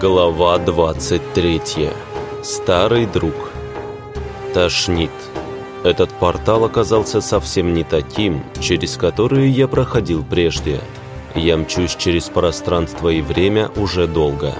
Глава 23. Старый друг. Тошнит. Этот портал оказался совсем не таким, через который я проходил прежде. Я мчусь через пространство и время уже долго.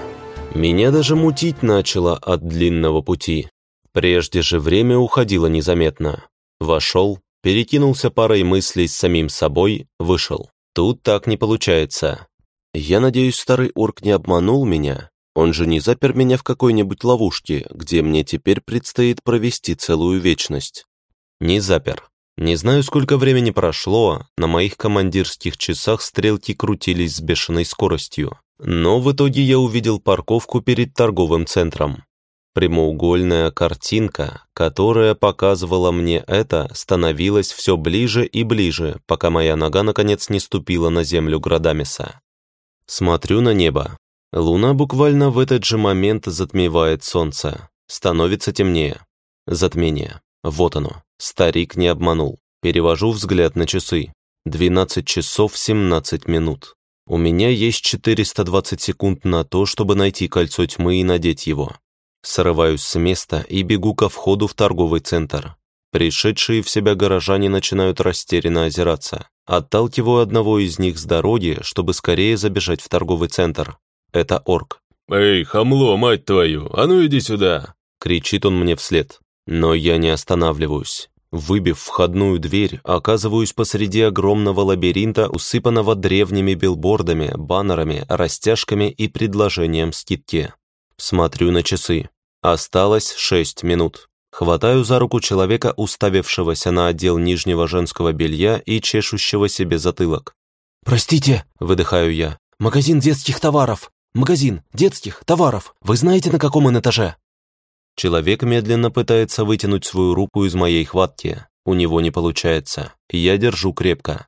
Меня даже мутить начало от длинного пути. Прежде же время уходило незаметно. Вошел, перекинулся парой мыслей с самим собой, вышел. Тут так не получается. Я надеюсь, старый орк не обманул меня. Он же не запер меня в какой-нибудь ловушке, где мне теперь предстоит провести целую вечность. Не запер. Не знаю, сколько времени прошло, на моих командирских часах стрелки крутились с бешеной скоростью. Но в итоге я увидел парковку перед торговым центром. Прямоугольная картинка, которая показывала мне это, становилась все ближе и ближе, пока моя нога наконец не ступила на землю Градамиса. Смотрю на небо. Луна буквально в этот же момент затмевает солнце. Становится темнее. Затмение. Вот оно. Старик не обманул. Перевожу взгляд на часы. 12 часов 17 минут. У меня есть 420 секунд на то, чтобы найти кольцо тьмы и надеть его. Срываюсь с места и бегу ко входу в торговый центр. Пришедшие в себя горожане начинают растерянно озираться. Отталкиваю одного из них с дороги, чтобы скорее забежать в торговый центр. Это орк. «Эй, хамло, мать твою, а ну иди сюда!» Кричит он мне вслед. Но я не останавливаюсь. Выбив входную дверь, оказываюсь посреди огромного лабиринта, усыпанного древними билбордами, баннерами, растяжками и предложением скидки. Смотрю на часы. Осталось шесть минут. Хватаю за руку человека, уставившегося на отдел нижнего женского белья и чешущего себе затылок. «Простите», — выдыхаю я, — «магазин детских товаров! Магазин детских товаров! Вы знаете, на каком он этаже?» Человек медленно пытается вытянуть свою руку из моей хватки. У него не получается. Я держу крепко.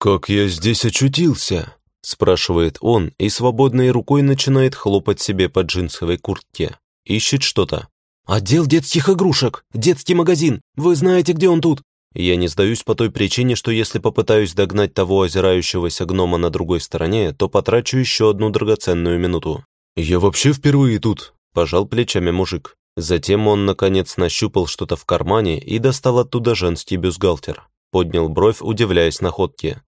«Как я здесь очутился?» спрашивает он и свободной рукой начинает хлопать себе по джинсовой куртке. Ищет что-то. «Отдел детских игрушек! Детский магазин! Вы знаете, где он тут?» Я не сдаюсь по той причине, что если попытаюсь догнать того озирающегося гнома на другой стороне, то потрачу еще одну драгоценную минуту. «Я вообще впервые тут», – пожал плечами мужик. Затем он, наконец, нащупал что-то в кармане и достал оттуда женский бюстгальтер. Поднял бровь, удивляясь находке.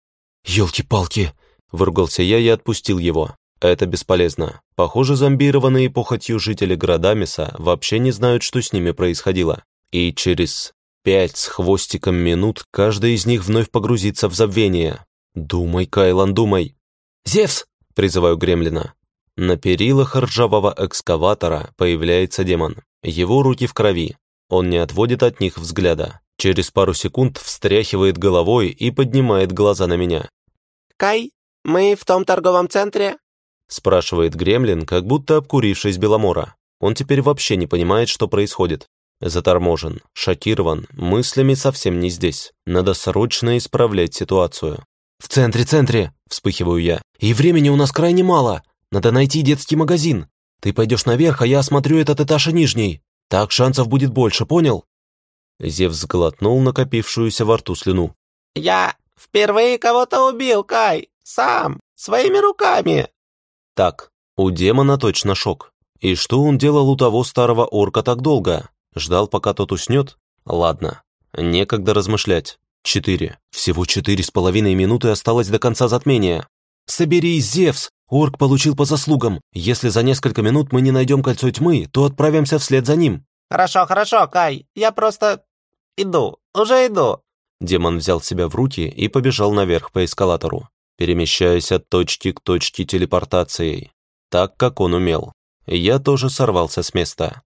«Елки-палки!» – выругался я и отпустил его. Это бесполезно. Похоже, зомбированные похотью жители Градамиса вообще не знают, что с ними происходило. И через пять с хвостиком минут каждый из них вновь погрузится в забвение. Думай, Кайлан, думай. «Зевс!» – призываю Гремлина. На перилах ржавого экскаватора появляется демон. Его руки в крови. Он не отводит от них взгляда. Через пару секунд встряхивает головой и поднимает глаза на меня. «Кай, мы в том торговом центре?» спрашивает Гремлин, как будто обкурившись Беломора. Он теперь вообще не понимает, что происходит. Заторможен, шокирован, мыслями совсем не здесь. Надо срочно исправлять ситуацию. «В центре, центре!» – вспыхиваю я. «И времени у нас крайне мало. Надо найти детский магазин. Ты пойдешь наверх, а я осмотрю этот этаж и нижний. Так шансов будет больше, понял?» Зев сглотнул накопившуюся во рту слюну. «Я впервые кого-то убил, Кай. Сам, своими руками. Так, у демона точно шок. И что он делал у того старого орка так долго? Ждал, пока тот уснет? Ладно, некогда размышлять. Четыре. Всего четыре с половиной минуты осталось до конца затмения. «Соберись, Зевс! Орк получил по заслугам. Если за несколько минут мы не найдем кольцо тьмы, то отправимся вслед за ним». «Хорошо, хорошо, Кай. Я просто... иду. Уже иду». Демон взял себя в руки и побежал наверх по эскалатору перемещаясь от точки к точке телепортацией, так, как он умел. Я тоже сорвался с места.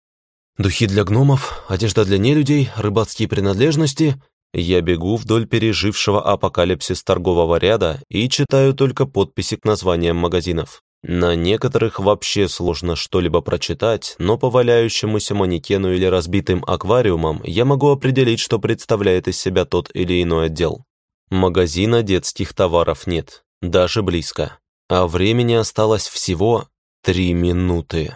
Духи для гномов, одежда для нелюдей, рыбацкие принадлежности. Я бегу вдоль пережившего апокалипсис торгового ряда и читаю только подписи к названиям магазинов. На некоторых вообще сложно что-либо прочитать, но по валяющемуся манекену или разбитым аквариумам я могу определить, что представляет из себя тот или иной отдел. Магазина детских товаров нет даже близко. А времени осталось всего три минуты.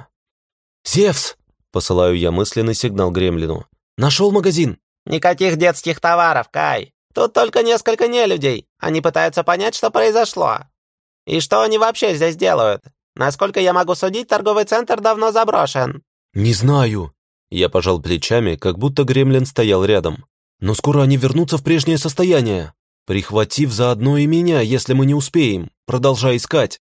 «Зевс!» — посылаю я мысленный сигнал Гремлину. «Нашел магазин!» «Никаких детских товаров, Кай! Тут только несколько нелюдей. Они пытаются понять, что произошло. И что они вообще здесь делают? Насколько я могу судить, торговый центр давно заброшен». «Не знаю». Я пожал плечами, как будто гремлин стоял рядом. «Но скоро они вернутся в прежнее состояние, прихватив заодно и меня, если мы не успеем, продолжая искать».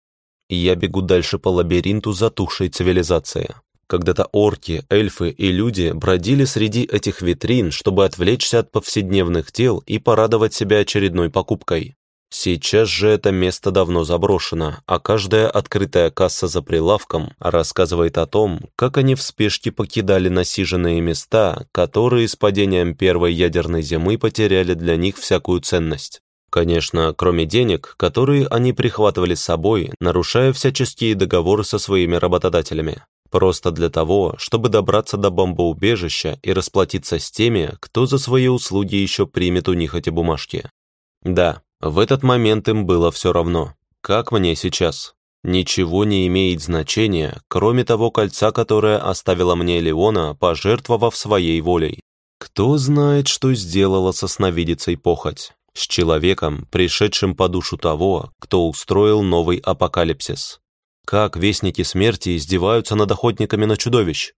И я бегу дальше по лабиринту затухшей цивилизации. Когда-то орки, эльфы и люди бродили среди этих витрин, чтобы отвлечься от повседневных дел и порадовать себя очередной покупкой. Сейчас же это место давно заброшено, а каждая открытая касса за прилавком рассказывает о том, как они в спешке покидали насиженные места, которые с падением первой ядерной зимы потеряли для них всякую ценность. Конечно, кроме денег, которые они прихватывали с собой, нарушая всяческие договоры со своими работодателями. Просто для того, чтобы добраться до бомбоубежища и расплатиться с теми, кто за свои услуги еще примет у них эти бумажки. Да, в этот момент им было все равно. Как мне сейчас? Ничего не имеет значения, кроме того кольца, которое оставила мне Леона, пожертвовав своей волей. Кто знает, что сделала со сновидицей похоть? С человеком, пришедшим по душу того, кто устроил новый апокалипсис. Как вестники смерти издеваются над охотниками на чудовищ?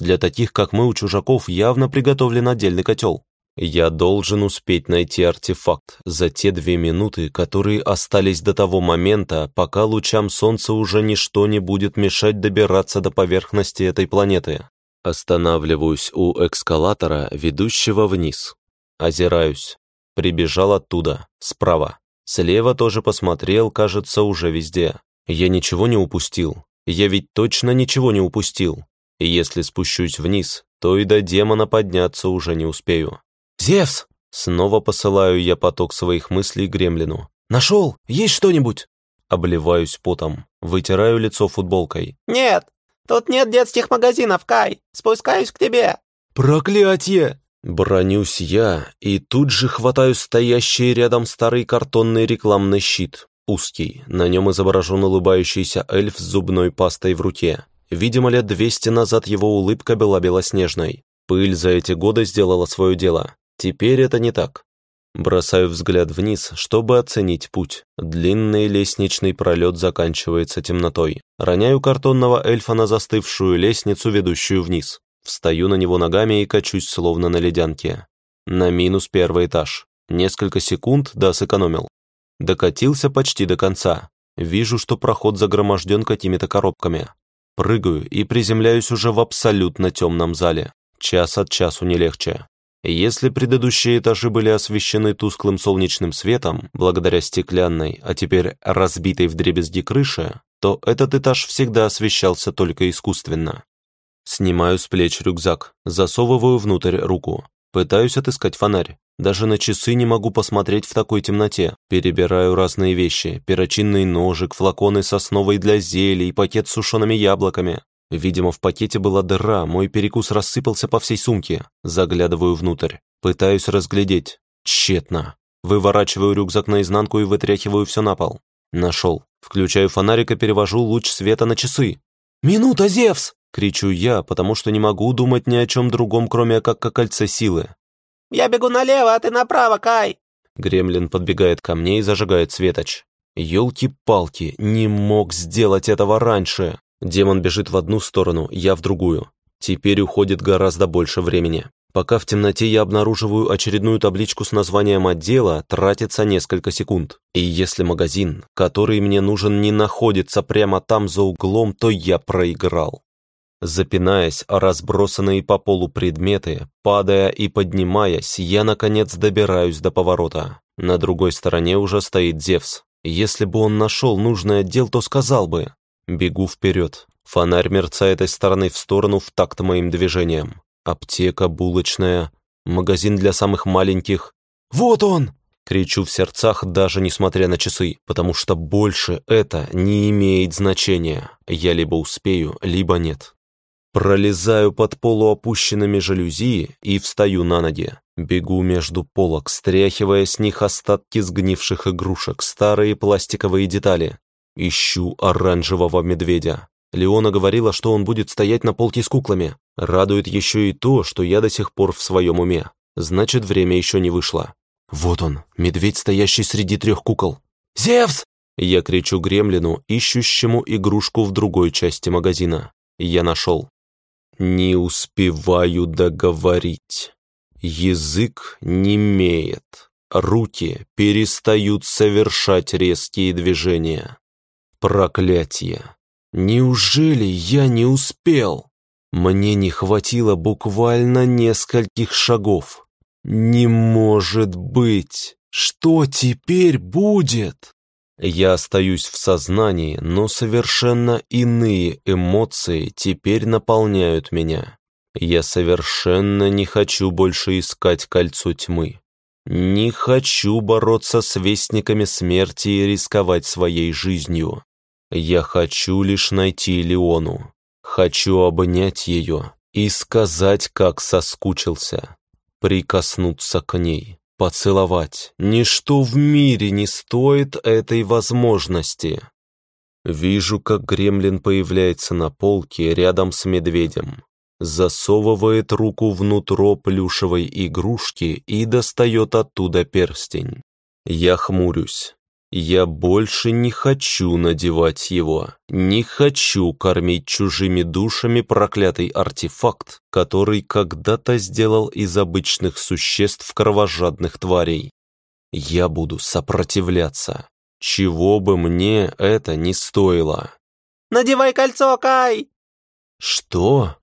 Для таких, как мы, у чужаков явно приготовлен отдельный котел. Я должен успеть найти артефакт за те две минуты, которые остались до того момента, пока лучам солнца уже ничто не будет мешать добираться до поверхности этой планеты. Останавливаюсь у эскалатора, ведущего вниз. Озираюсь. Прибежал оттуда, справа. Слева тоже посмотрел, кажется, уже везде. Я ничего не упустил. Я ведь точно ничего не упустил. И если спущусь вниз, то и до демона подняться уже не успею. «Зевс!» Снова посылаю я поток своих мыслей гремлину. «Нашел? Есть что-нибудь?» Обливаюсь потом, вытираю лицо футболкой. «Нет, тут нет детских магазинов, Кай. Спускаюсь к тебе». «Проклятье!» Бронюсь я и тут же хватаю стоящий рядом старый картонный рекламный щит. Узкий, на нем изображен улыбающийся эльф с зубной пастой в руке. Видимо, лет двести назад его улыбка была белоснежной. Пыль за эти годы сделала свое дело. Теперь это не так. Бросаю взгляд вниз, чтобы оценить путь. Длинный лестничный пролет заканчивается темнотой. Роняю картонного эльфа на застывшую лестницу, ведущую вниз. Встаю на него ногами и качусь, словно на ледянке. На минус первый этаж. Несколько секунд, да, сэкономил. Докатился почти до конца. Вижу, что проход загроможден какими-то коробками. Прыгаю и приземляюсь уже в абсолютно темном зале. Час от часу не легче. Если предыдущие этажи были освещены тусклым солнечным светом, благодаря стеклянной, а теперь разбитой вдребезги крыше, то этот этаж всегда освещался только искусственно. Снимаю с плеч рюкзак, засовываю внутрь руку. Пытаюсь отыскать фонарь. Даже на часы не могу посмотреть в такой темноте. Перебираю разные вещи. Перочинный ножик, флаконы сосновой для зелий, пакет с сушеными яблоками. Видимо, в пакете была дыра, мой перекус рассыпался по всей сумке. Заглядываю внутрь. Пытаюсь разглядеть. Тщетно. Выворачиваю рюкзак наизнанку и вытряхиваю все на пол. Нашел. Включаю фонарик и перевожу луч света на часы. «Минута, Зевс!» — кричу я, потому что не могу думать ни о чем другом, кроме как о кольце силы. «Я бегу налево, а ты направо, Кай!» Гремлин подбегает ко мне и зажигает светоч. Ёлки-палки, не мог сделать этого раньше. Демон бежит в одну сторону, я в другую. Теперь уходит гораздо больше времени. Пока в темноте я обнаруживаю очередную табличку с названием отдела, тратится несколько секунд. И если магазин, который мне нужен, не находится прямо там за углом, то я проиграл. Запинаясь о разбросанные по полу предметы, падая и поднимаясь, я, наконец, добираюсь до поворота. На другой стороне уже стоит Зевс. Если бы он нашел нужный отдел, то сказал бы Бегу вперед. Фонарь мерцает из стороны в сторону в такт моим движениям. Аптека, булочная, магазин для самых маленьких. «Вот он!» Кричу в сердцах, даже несмотря на часы, потому что больше это не имеет значения. Я либо успею, либо нет. Пролезаю под полуопущенными жалюзи и встаю на ноги. Бегу между полок, стряхивая с них остатки сгнивших игрушек, старые пластиковые детали. Ищу оранжевого медведя. Леона говорила, что он будет стоять на полке с куклами. Радует еще и то, что я до сих пор в своем уме. Значит, время еще не вышло. Вот он, медведь, стоящий среди трех кукол. «Зевс!» Я кричу гремлину, ищущему игрушку в другой части магазина. Я нашел. Не успеваю договорить. Язык немеет. Руки перестают совершать резкие движения. Проклятие. Неужели я не успел? Мне не хватило буквально нескольких шагов. Не может быть! Что теперь будет? Я остаюсь в сознании, но совершенно иные эмоции теперь наполняют меня. Я совершенно не хочу больше искать кольцо тьмы. Не хочу бороться с вестниками смерти и рисковать своей жизнью. Я хочу лишь найти Леону. Хочу обнять ее и сказать, как соскучился. Прикоснуться к ней, поцеловать. Ничто в мире не стоит этой возможности. Вижу, как гремлин появляется на полке рядом с медведем. Засовывает руку внутрь плюшевой игрушки и достает оттуда перстень. Я хмурюсь. Я больше не хочу надевать его, не хочу кормить чужими душами проклятый артефакт, который когда-то сделал из обычных существ кровожадных тварей. Я буду сопротивляться, чего бы мне это ни стоило. «Надевай кольцо, Кай!» «Что?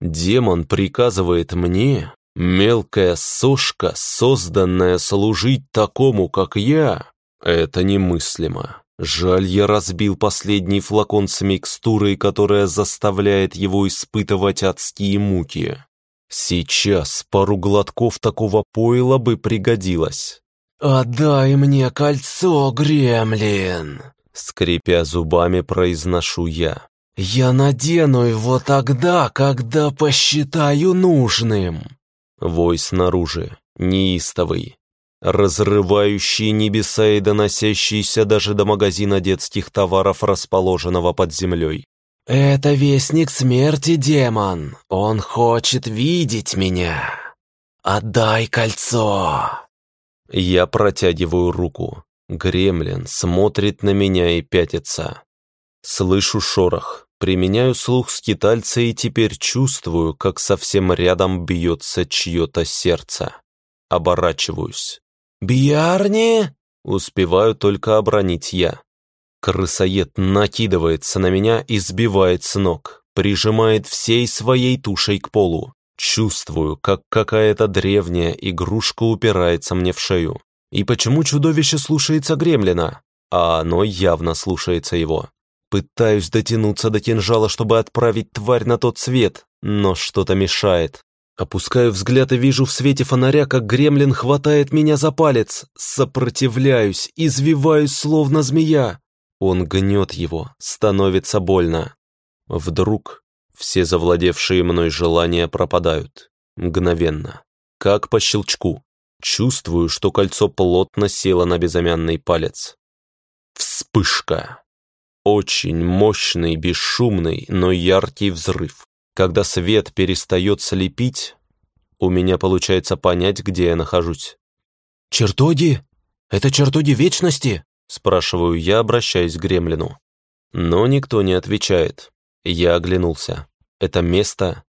Демон приказывает мне, мелкая сошка, созданная служить такому, как я?» Это немыслимо. Жаль, я разбил последний флакон с микстурой, которая заставляет его испытывать адские муки. Сейчас пару глотков такого пойла бы пригодилось. «Отдай мне кольцо, гремлин!» Скрипя зубами, произношу я. «Я надену его тогда, когда посчитаю нужным!» Вой снаружи, неистовый, разрывающий небеса и доносящийся даже до магазина детских товаров, расположенного под землей. «Это вестник смерти, демон. Он хочет видеть меня. Отдай кольцо!» Я протягиваю руку. Гремлин смотрит на меня и пятится. Слышу шорох, применяю слух скитальца и теперь чувствую, как совсем рядом бьется чье-то сердце. Оборачиваюсь. «Бьярни?» Успеваю только обронить я. Крысоед накидывается на меня и сбивает с ног, прижимает всей своей тушей к полу. Чувствую, как какая-то древняя игрушка упирается мне в шею. И почему чудовище слушается гремлина? А оно явно слушается его. Пытаюсь дотянуться до кинжала, чтобы отправить тварь на тот свет, но что-то мешает. Опускаю взгляд и вижу в свете фонаря, как гремлин хватает меня за палец. Сопротивляюсь, извиваюсь, словно змея. Он гнет его, становится больно. Вдруг все завладевшие мной желания пропадают. Мгновенно. Как по щелчку. Чувствую, что кольцо плотно село на безымянный палец. Вспышка. Очень мощный, бесшумный, но яркий взрыв. Когда свет перестает слепить, у меня получается понять, где я нахожусь. «Чертоги? Это чертоги вечности?» спрашиваю я, обращаясь к гремлину. Но никто не отвечает. Я оглянулся. Это место...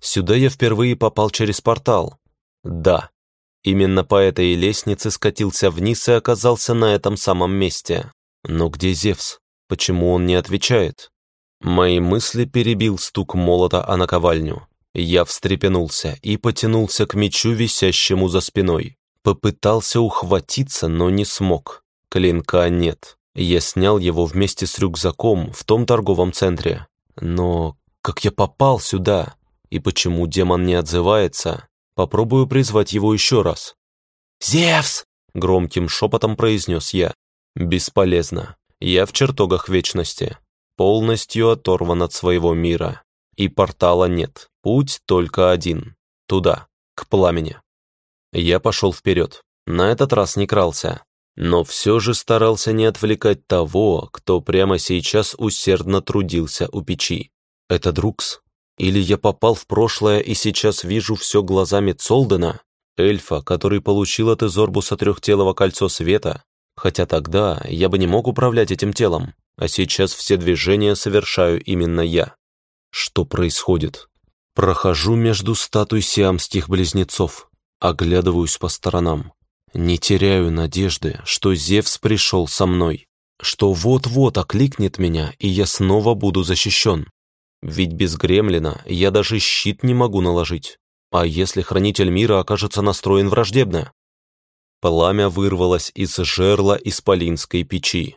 Сюда я впервые попал через портал. Да, именно по этой лестнице скатился вниз и оказался на этом самом месте. Но где Зевс? Почему он не отвечает? Мои мысли перебил стук молота о наковальню. Я встрепенулся и потянулся к мечу, висящему за спиной. Попытался ухватиться, но не смог. Клинка нет. Я снял его вместе с рюкзаком в том торговом центре. Но как я попал сюда? И почему демон не отзывается? Попробую призвать его еще раз. «Зевс!» — громким шепотом произнес я. «Бесполезно. Я в чертогах вечности полностью оторван от своего мира. И портала нет, путь только один. Туда, к пламени. Я пошел вперед. На этот раз не крался. Но все же старался не отвлекать того, кто прямо сейчас усердно трудился у печи. Это Друкс? Или я попал в прошлое и сейчас вижу все глазами Цолдена? Эльфа, который получил от Изорбуса трехтелого кольцо света? Хотя тогда я бы не мог управлять этим телом, а сейчас все движения совершаю именно я. Что происходит? Прохожу между статуй сиамских близнецов, оглядываюсь по сторонам. Не теряю надежды, что Зевс пришел со мной, что вот-вот окликнет меня, и я снова буду защищен. Ведь без гремлина я даже щит не могу наложить. А если хранитель мира окажется настроен враждебно? Пламя вырвалось из жерла исполинской печи.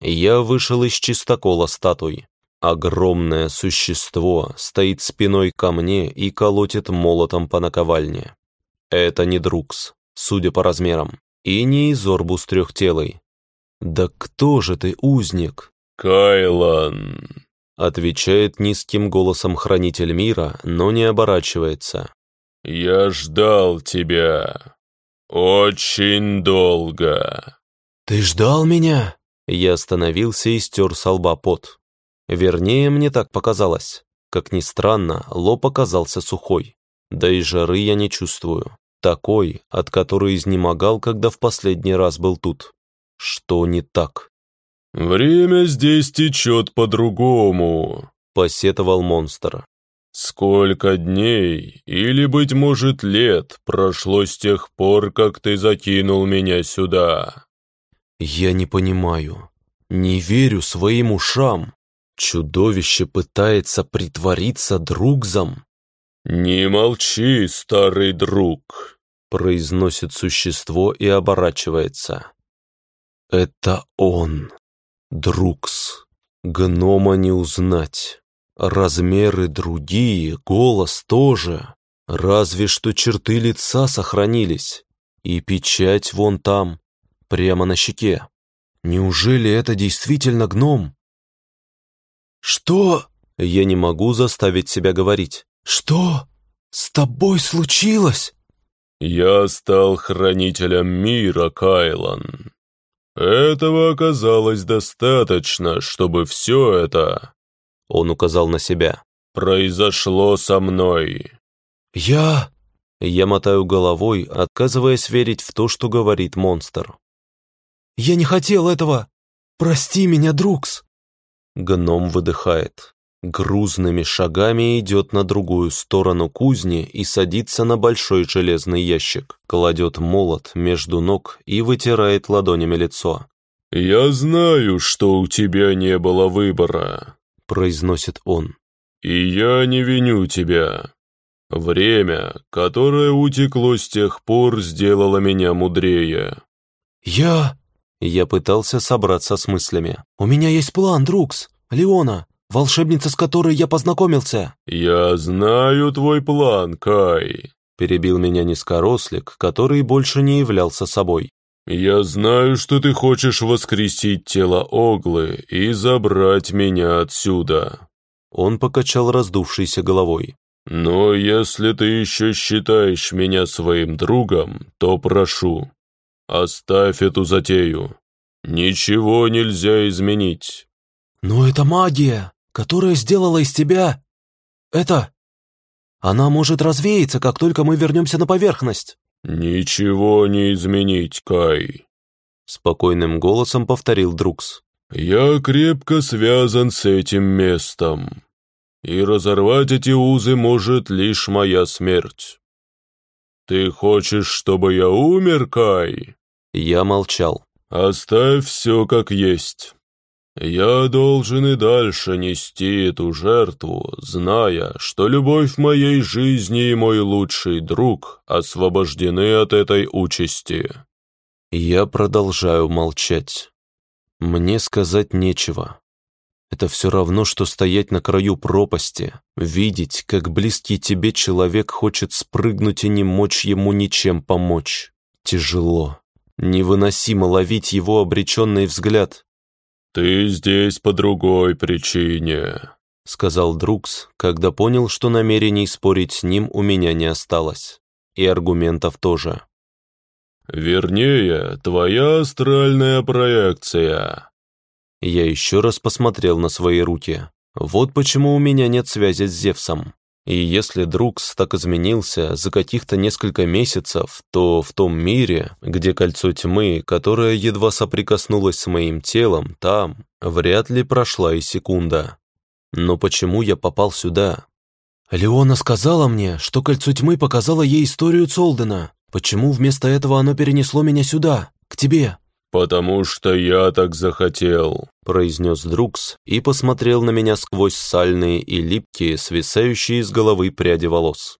Я вышел из чистокола статуй. Огромное существо стоит спиной ко мне и колотит молотом по наковальне. Это не Друкс, судя по размерам, и не Изорбус трехтелый. «Да кто же ты, узник?» «Кайлан», — отвечает низким голосом хранитель мира, но не оборачивается. «Я ждал тебя. Очень долго». «Ты ждал меня?» Я остановился и стер с лба пот. Вернее, мне так показалось. Как ни странно, лоб оказался сухой. Да и жары я не чувствую. Такой, от которой изнемогал, когда в последний раз был тут. Что не так? «Время здесь течет по-другому», — посетовал монстр. «Сколько дней, или, быть может, лет прошло с тех пор, как ты закинул меня сюда?» «Я не понимаю, не верю своим ушам. Чудовище пытается притвориться другзом». «Не молчи, старый друг», — произносит существо и оборачивается. «Это он, Друкс. Гнома не узнать». Размеры другие, голос тоже. Разве что черты лица сохранились. И печать вон там, прямо на щеке. Неужели это действительно гном? «Что?» Я не могу заставить себя говорить. «Что? С тобой случилось?» «Я стал хранителем мира, Кайлан. Этого оказалось достаточно, чтобы все это он указал на себя. «Произошло со мной». «Я...» Я мотаю головой, отказываясь верить в то, что говорит монстр. «Я не хотел этого! Прости меня, Друкс!» Гном выдыхает. Грузными шагами идет на другую сторону кузни и садится на большой железный ящик, кладет молот между ног и вытирает ладонями лицо. «Я знаю, что у тебя не было выбора», — произносит он. «И я не виню тебя. Время, которое утекло с тех пор, сделало меня мудрее». «Я...» Я пытался собраться с мыслями. «У меня есть план, Друкс, Леона, волшебница, с которой я познакомился». «Я знаю твой план, Кай», — перебил меня низкорослик, который больше не являлся собой. «Я знаю, что ты хочешь воскресить тело Оглы и забрать меня отсюда». Он покачал раздувшейся головой. «Но если ты еще считаешь меня своим другом, то прошу, оставь эту затею. Ничего нельзя изменить». «Но это магия, которая сделала из тебя... это... Она может развеяться, как только мы вернемся на поверхность». «Ничего не изменить, Кай», — спокойным голосом повторил Друкс. «Я крепко связан с этим местом, и разорвать эти узы может лишь моя смерть. Ты хочешь, чтобы я умер, Кай?» Я молчал. «Оставь все как есть. Я должен и дальше нести эту жертву, зная, что любовь моей жизни и мой лучший друг освобождены от этой участи. Я продолжаю молчать. Мне сказать нечего. Это все равно, что стоять на краю пропасти, видеть, как близкий тебе человек хочет спрыгнуть и не мочь ему ничем помочь. Тяжело. Невыносимо ловить его обреченный взгляд, «Ты здесь по другой причине», — сказал Друкс, когда понял, что намерений спорить с ним у меня не осталось. И аргументов тоже. «Вернее, твоя астральная проекция». Я еще раз посмотрел на свои руки. Вот почему у меня нет связи с Зевсом. И если Друкс так изменился за каких-то несколько месяцев, то в том мире, где кольцо тьмы, которое едва соприкоснулось с моим телом, там вряд ли прошла и секунда. Но почему я попал сюда? Леона сказала мне, что кольцо тьмы показало ей историю Цолдена. Почему вместо этого оно перенесло меня сюда, к тебе? «Потому что я так захотел», — произнес Друкс и посмотрел на меня сквозь сальные и липкие, свисающие с головы пряди волос.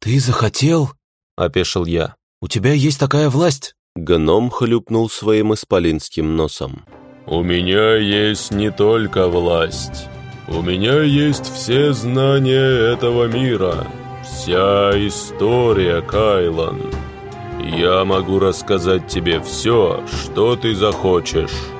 «Ты захотел?» — опешил я. «У тебя есть такая власть?» Гном хлюпнул своим исполинским носом. «У меня есть не только власть. У меня есть все знания этого мира, вся история, Кайлан». Я могу рассказать тебе все, что ты захочешь.